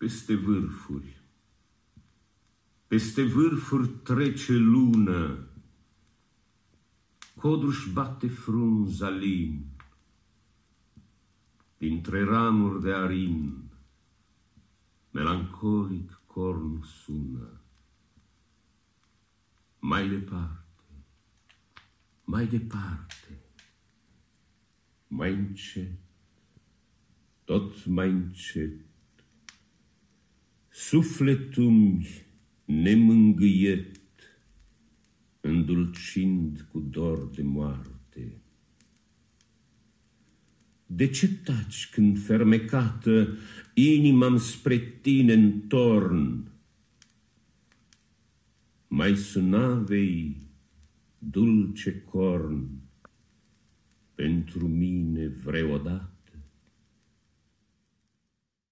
peste vârfuri. Peste vârfuri trece lună, codruș bate frunza lin, dintre ramuri de arin, melancolic corn sună. Mai departe, mai departe, mai încet, tot mai încet, sufletul nemângâiet, îndulcind cu dor de moarte. De ce taci când fermecată inima spre tine întorn? Mai sunavei dulce corn, pentru mine vreodată?